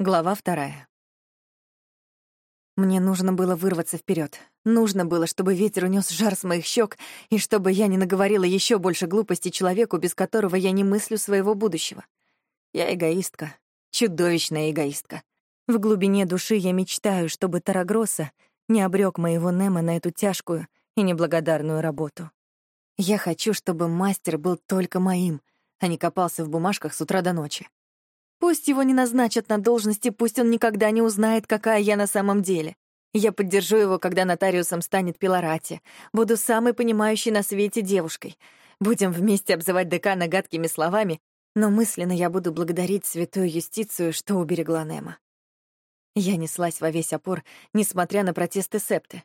Глава вторая. Мне нужно было вырваться вперед. Нужно было, чтобы ветер унес жар с моих щек, и чтобы я не наговорила еще больше глупостей человеку, без которого я не мыслю своего будущего. Я эгоистка, чудовищная эгоистка. В глубине души я мечтаю, чтобы Тарагроса не обрек моего Немо на эту тяжкую и неблагодарную работу. Я хочу, чтобы мастер был только моим, а не копался в бумажках с утра до ночи. Пусть его не назначат на должности, пусть он никогда не узнает, какая я на самом деле. Я поддержу его, когда нотариусом станет Пилорати. Буду самой понимающей на свете девушкой. Будем вместе обзывать декана гадкими словами, но мысленно я буду благодарить святую юстицию, что уберегла Немо. Я неслась во весь опор, несмотря на протесты Септы.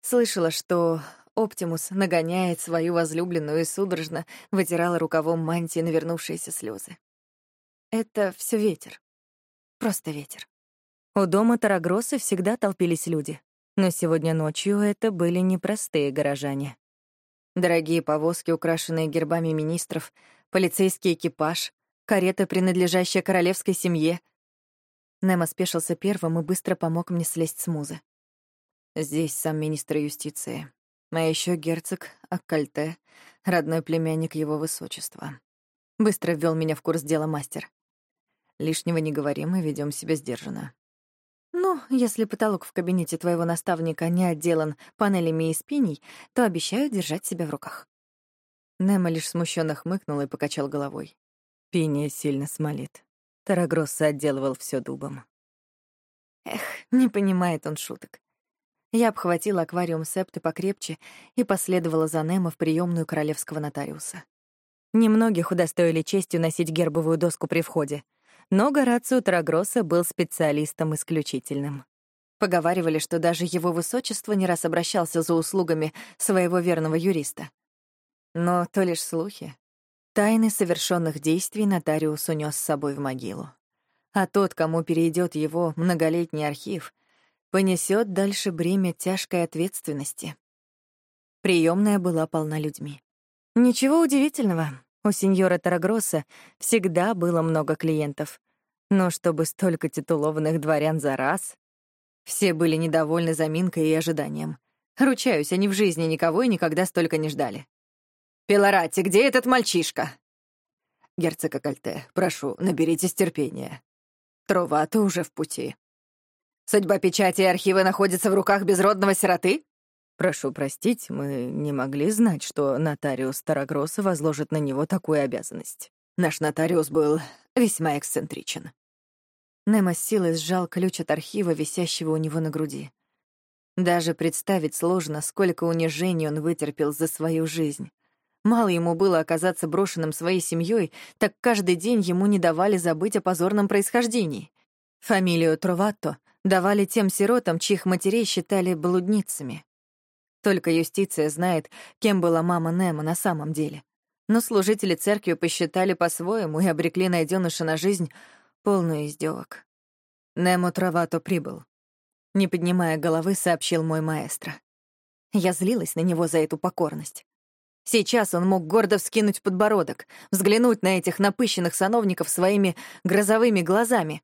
Слышала, что Оптимус нагоняет свою возлюбленную и судорожно вытирала рукавом мантии навернувшиеся слезы. Это все ветер. Просто ветер. У дома Тарагросы всегда толпились люди, но сегодня ночью это были непростые горожане. Дорогие повозки, украшенные гербами министров, полицейский экипаж, карета, принадлежащая королевской семье. Немо спешился первым и быстро помог мне слезть с музы. Здесь сам министр юстиции, а еще герцог Аккальте, родной племянник его высочества. Быстро ввел меня в курс дела мастер. Лишнего не говорим и ведем себя сдержанно. Ну, если потолок в кабинете твоего наставника не отделан панелями из пиней, то обещаю держать себя в руках. Немо лишь смущенно хмыкнул и покачал головой. Пиния сильно смолит. Тарагросса отделывал все дубом. Эх, не понимает он шуток. Я обхватила аквариум септы покрепче и последовала за Немо в приемную королевского нотариуса. Немногих удостоили честью носить гербовую доску при входе, но Горацио Тарагроса был специалистом исключительным. Поговаривали, что даже его высочество не раз обращался за услугами своего верного юриста. Но то лишь слухи. Тайны совершенных действий нотариус унес с собой в могилу. А тот, кому перейдет его многолетний архив, понесет дальше бремя тяжкой ответственности. Приемная была полна людьми. Ничего удивительного, у сеньора Тарагроса всегда было много клиентов. Но чтобы столько титулованных дворян за раз... Все были недовольны заминкой и ожиданием. Ручаюсь, они в жизни никого и никогда столько не ждали. «Пилорати, где этот мальчишка?» «Герцог Акальте, прошу, наберитесь терпения. Тровато уже в пути». «Судьба печати и архива находится в руках безродного сироты?» Прошу простить, мы не могли знать, что нотариус Тарагроса возложит на него такую обязанность. Наш нотариус был весьма эксцентричен. Немо с силой сжал ключ от архива, висящего у него на груди. Даже представить сложно, сколько унижений он вытерпел за свою жизнь. Мало ему было оказаться брошенным своей семьей, так каждый день ему не давали забыть о позорном происхождении. Фамилию Троватто давали тем сиротам, чьих матерей считали блудницами. Только юстиция знает, кем была мама Немо на самом деле. Но служители церкви посчитали по-своему и обрекли найденыша на жизнь полную издевок. Немо Травато прибыл. Не поднимая головы, сообщил мой маэстро. Я злилась на него за эту покорность. Сейчас он мог гордо вскинуть подбородок, взглянуть на этих напыщенных сановников своими грозовыми глазами.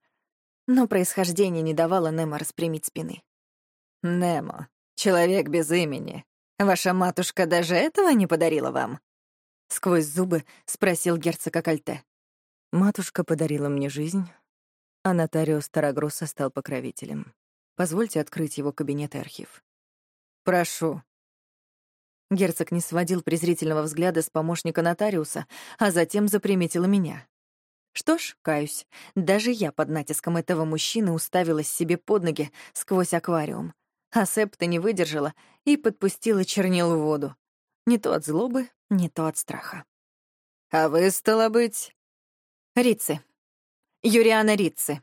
Но происхождение не давало Немо распрямить спины. «Немо, Человек без имени. Ваша матушка даже этого не подарила вам?» Сквозь зубы спросил герцог Акальте. «Матушка подарила мне жизнь, а нотариус Тарагроса стал покровителем. Позвольте открыть его кабинет и архив». «Прошу». Герцог не сводил презрительного взгляда с помощника нотариуса, а затем заприметил меня. Что ж, каюсь, даже я под натиском этого мужчины уставилась себе под ноги сквозь аквариум, а Септа не выдержала и подпустила чернил в воду. Не то от злобы, не то от страха. «А вы, стало быть...» «Рицци. Юриана Рицци.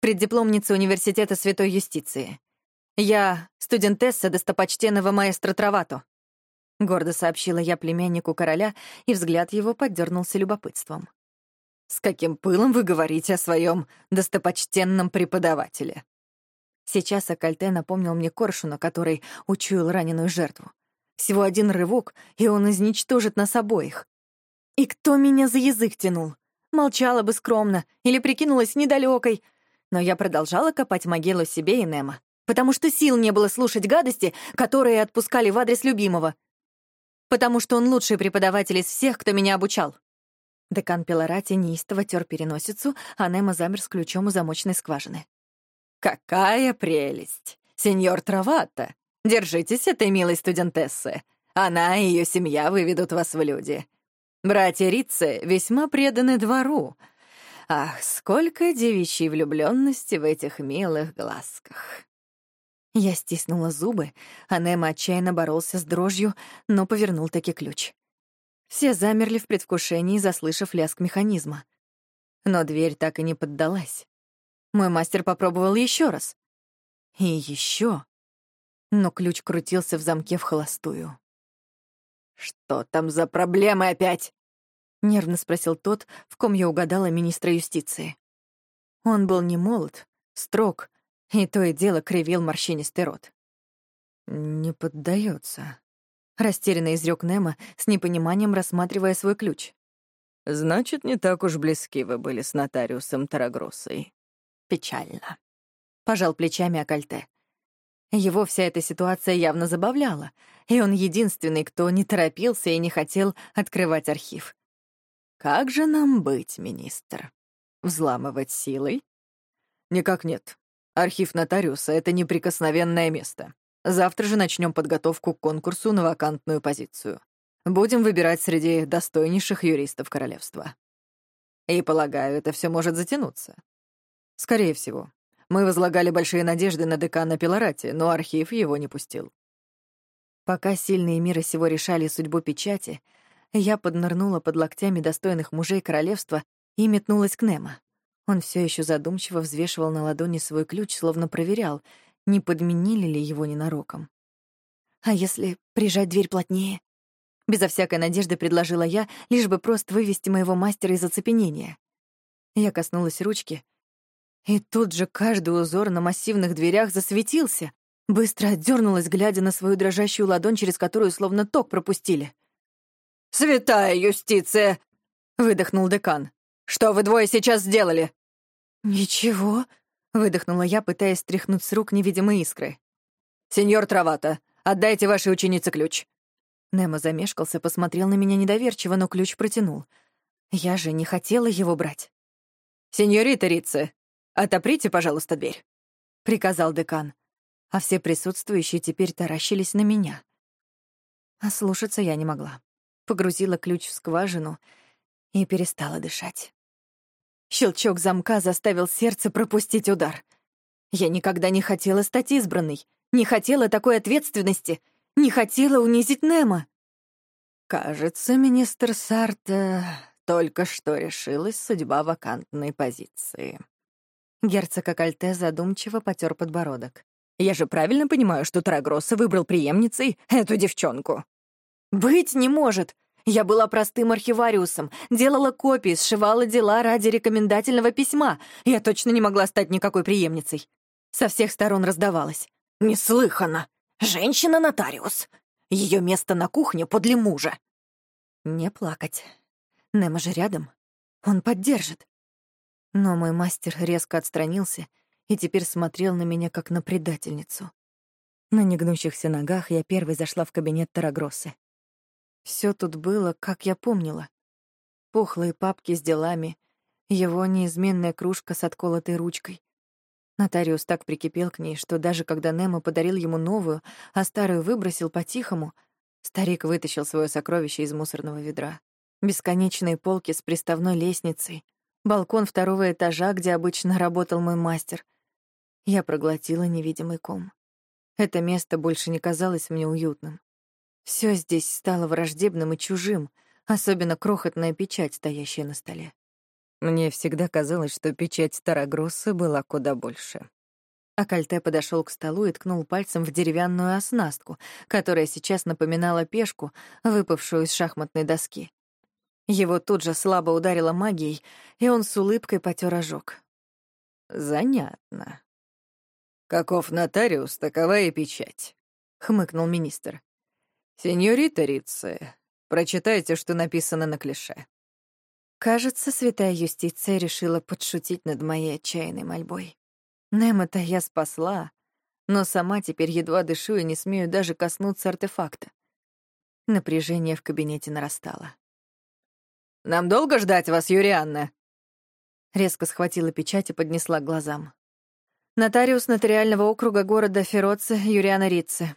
Преддипломница Университета Святой Юстиции. Я студентесса достопочтенного маэстро Травато», — гордо сообщила я племяннику короля, и взгляд его поддернулся любопытством. «С каким пылом вы говорите о своем достопочтенном преподавателе?» Сейчас Акальте напомнил мне коршуна, который учуял раненую жертву. Всего один рывок, и он изничтожит нас обоих. И кто меня за язык тянул? Молчала бы скромно или прикинулась недалекой. Но я продолжала копать могилу себе и Немо, потому что сил не было слушать гадости, которые отпускали в адрес любимого. Потому что он лучший преподаватель из всех, кто меня обучал. Декан Пелорати неистово тер переносицу, а Немо замер с ключом у замочной скважины. «Какая прелесть! Сеньор Травата! Держитесь этой милой студентессы. Она и ее семья выведут вас в люди. Братья Рицы весьма преданы двору. Ах, сколько девичьей влюбленности в этих милых глазках!» Я стиснула зубы, а Немо отчаянно боролся с дрожью, но повернул таки ключ. Все замерли в предвкушении, заслышав лязг механизма. Но дверь так и не поддалась. Мой мастер попробовал еще раз. И еще. Но ключ крутился в замке в холостую. «Что там за проблемы опять?» — нервно спросил тот, в ком я угадала министра юстиции. Он был не молод, строг, и то и дело кривил морщинистый рот. «Не поддается, растерянно изрек Немо, с непониманием рассматривая свой ключ. «Значит, не так уж близки вы были с нотариусом Тарагроссой. Печально». Пожал плечами Акальте. Его вся эта ситуация явно забавляла, и он единственный, кто не торопился и не хотел открывать архив. «Как же нам быть, министр? Взламывать силой?» «Никак нет. Архив нотариуса — это неприкосновенное место. Завтра же начнем подготовку к конкурсу на вакантную позицию. Будем выбирать среди достойнейших юристов королевства. И, полагаю, это все может затянуться. Скорее всего. Мы возлагали большие надежды на декана Пилорати, но архив его не пустил. Пока сильные мира сего решали судьбу печати, я поднырнула под локтями достойных мужей королевства и метнулась к Немо. Он все еще задумчиво взвешивал на ладони свой ключ, словно проверял, не подменили ли его ненароком. «А если прижать дверь плотнее?» Безо всякой надежды предложила я, лишь бы просто вывести моего мастера из оцепенения. Я коснулась ручки, и тут же каждый узор на массивных дверях засветился. Быстро отдернулась, глядя на свою дрожащую ладонь, через которую словно ток пропустили. «Святая юстиция!» — выдохнул декан. «Что вы двое сейчас сделали?» «Ничего», — выдохнула я, пытаясь стряхнуть с рук невидимые искры. «Сеньор Травата, отдайте вашей ученице ключ». Немо замешкался, посмотрел на меня недоверчиво, но ключ протянул. Я же не хотела его брать. «Сеньорита Рице, отоприте, пожалуйста, дверь», — приказал декан. А все присутствующие теперь таращились на меня. А слушаться я не могла. Погрузила ключ в скважину и перестала дышать. Щелчок замка заставил сердце пропустить удар. Я никогда не хотела стать избранной, не хотела такой ответственности, не хотела унизить Немо. Кажется, министр Сарта только что решилась судьба вакантной позиции. Герцог Акальте задумчиво потер подбородок. «Я же правильно понимаю, что Тарагросса выбрал преемницей эту девчонку?» «Быть не может! Я была простым архивариусом, делала копии, сшивала дела ради рекомендательного письма. Я точно не могла стать никакой преемницей. Со всех сторон раздавалось. «Неслыханно! Женщина-нотариус! Ее место на кухне подле мужа!» Не плакать. Немо же рядом. Он поддержит. Но мой мастер резко отстранился и теперь смотрел на меня как на предательницу. На негнущихся ногах я первой зашла в кабинет Тарагроссы. Все тут было, как я помнила. Пухлые папки с делами, его неизменная кружка с отколотой ручкой. Нотариус так прикипел к ней, что даже когда Немо подарил ему новую, а старую выбросил по-тихому, старик вытащил свое сокровище из мусорного ведра. Бесконечные полки с приставной лестницей, балкон второго этажа, где обычно работал мой мастер. Я проглотила невидимый ком. Это место больше не казалось мне уютным. Все здесь стало враждебным и чужим, особенно крохотная печать, стоящая на столе. Мне всегда казалось, что печать Старогросса была куда больше. Акальте подошел к столу и ткнул пальцем в деревянную оснастку, которая сейчас напоминала пешку, выпавшую из шахматной доски. Его тут же слабо ударило магией, и он с улыбкой потер ожог. «Занятно. Каков нотариус, такова и печать», — хмыкнул министр. «Сеньорита Рице, прочитайте, что написано на клише». Кажется, святая юстиция решила подшутить над моей отчаянной мольбой. Немо-то я спасла, но сама теперь едва дышу и не смею даже коснуться артефакта. Напряжение в кабинете нарастало. «Нам долго ждать вас, Юрианна?» Резко схватила печать и поднесла к глазам. Нотариус нотариального округа города Фероце Юриана Рице.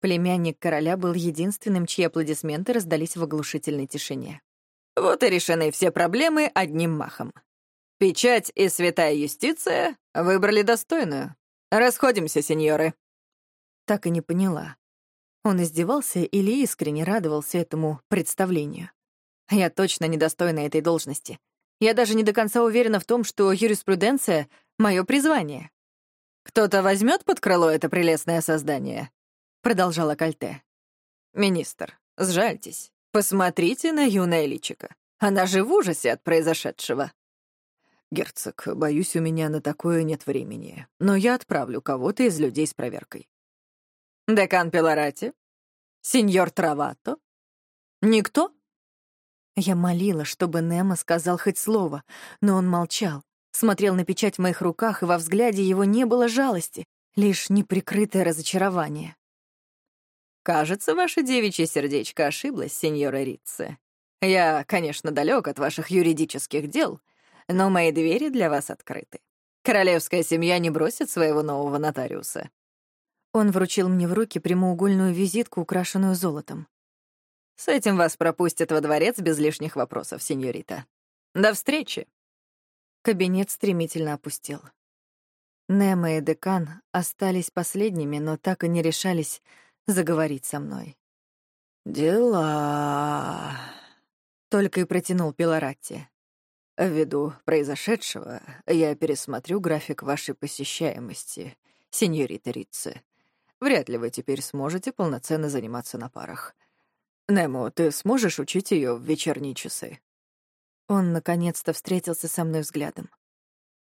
Племянник короля был единственным, чьи аплодисменты раздались в оглушительной тишине. «Вот и решены все проблемы одним махом. Печать и святая юстиция выбрали достойную. Расходимся, сеньоры». Так и не поняла. Он издевался или искренне радовался этому представлению. Я точно недостойна этой должности. Я даже не до конца уверена в том, что юриспруденция — мое призвание. «Кто-то возьмет под крыло это прелестное создание?» — продолжала Кальте. «Министр, сжальтесь. Посмотрите на юное личико. Она же в ужасе от произошедшего». «Герцог, боюсь, у меня на такое нет времени, но я отправлю кого-то из людей с проверкой». «Декан Пилорати? Сеньор Травато? Никто?» Я молила, чтобы Немо сказал хоть слово, но он молчал, смотрел на печать в моих руках, и во взгляде его не было жалости, лишь неприкрытое разочарование. «Кажется, ваше девичье сердечко ошиблось, сеньора Ритце. Я, конечно, далек от ваших юридических дел, но мои двери для вас открыты. Королевская семья не бросит своего нового нотариуса». Он вручил мне в руки прямоугольную визитку, украшенную золотом. С этим вас пропустят во дворец без лишних вопросов, сеньорита. До встречи. Кабинет стремительно опустел. Немо и декан остались последними, но так и не решались заговорить со мной. «Дела...» — только и протянул Пилоратти. «Ввиду произошедшего я пересмотрю график вашей посещаемости, сеньорита Ритце. Вряд ли вы теперь сможете полноценно заниматься на парах. Немо, ты сможешь учить ее в вечерние часы?» Он наконец-то встретился со мной взглядом.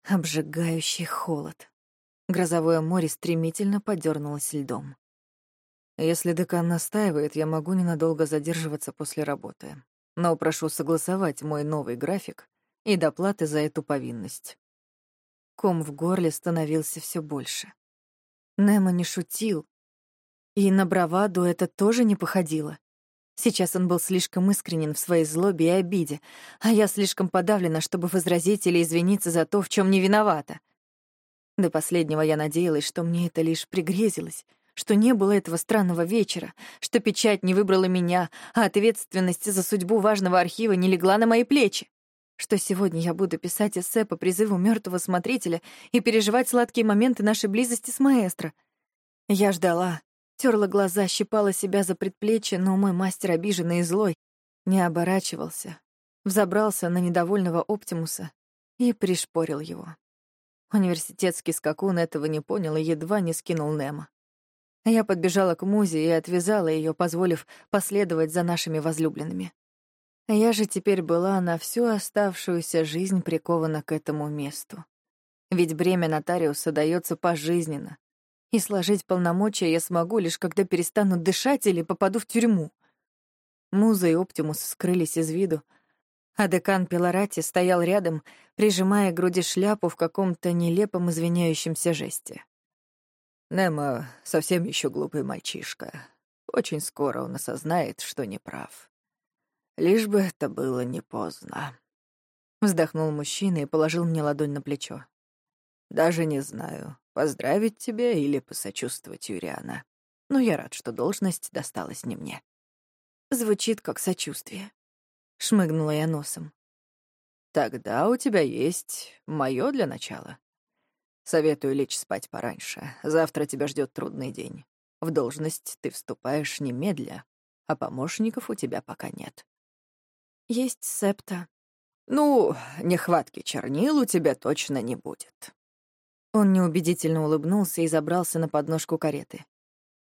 Обжигающий холод. Грозовое море стремительно подернулось льдом. Если декан настаивает, я могу ненадолго задерживаться после работы. Но прошу согласовать мой новый график и доплаты за эту повинность. Ком в горле становился все больше. Немо не шутил. И на браваду это тоже не походило. Сейчас он был слишком искренен в своей злобе и обиде, а я слишком подавлена, чтобы возразить или извиниться за то, в чем не виновата. До последнего я надеялась, что мне это лишь пригрезилось, что не было этого странного вечера, что печать не выбрала меня, а ответственность за судьбу важного архива не легла на мои плечи, что сегодня я буду писать эссе по призыву мертвого смотрителя и переживать сладкие моменты нашей близости с маэстро. Я ждала, Терла глаза, щипала себя за предплечье, но мой мастер, обиженный и злой, не оборачивался, взобрался на недовольного Оптимуса и пришпорил его. Университетский скакун этого не понял и едва не скинул Немо. Я подбежала к Музе и отвязала ее, позволив последовать за нашими возлюбленными. Я же теперь была на всю оставшуюся жизнь прикована к этому месту. Ведь бремя нотариуса дается пожизненно, и сложить полномочия я смогу лишь когда перестану дышать или попаду в тюрьму. Муза и Оптимус скрылись из виду, а декан Пилорати стоял рядом, прижимая к груди шляпу в каком-то нелепом извиняющемся жесте. Немо совсем еще глупый мальчишка. Очень скоро он осознает, что не прав. Лишь бы это было не поздно. Вздохнул мужчина и положил мне ладонь на плечо. Даже не знаю, поздравить тебя или посочувствовать, Юриана. Но я рад, что должность досталась не мне. Звучит как сочувствие. Шмыгнула я носом. Тогда у тебя есть мое для начала. Советую лечь спать пораньше. Завтра тебя ждет трудный день. В должность ты вступаешь немедля, а помощников у тебя пока нет. Есть септа. Ну, нехватки чернил у тебя точно не будет. Он неубедительно улыбнулся и забрался на подножку кареты.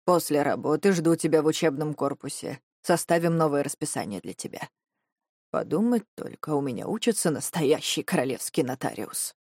«После работы жду тебя в учебном корпусе. Составим новое расписание для тебя. Подумать только, у меня учится настоящий королевский нотариус».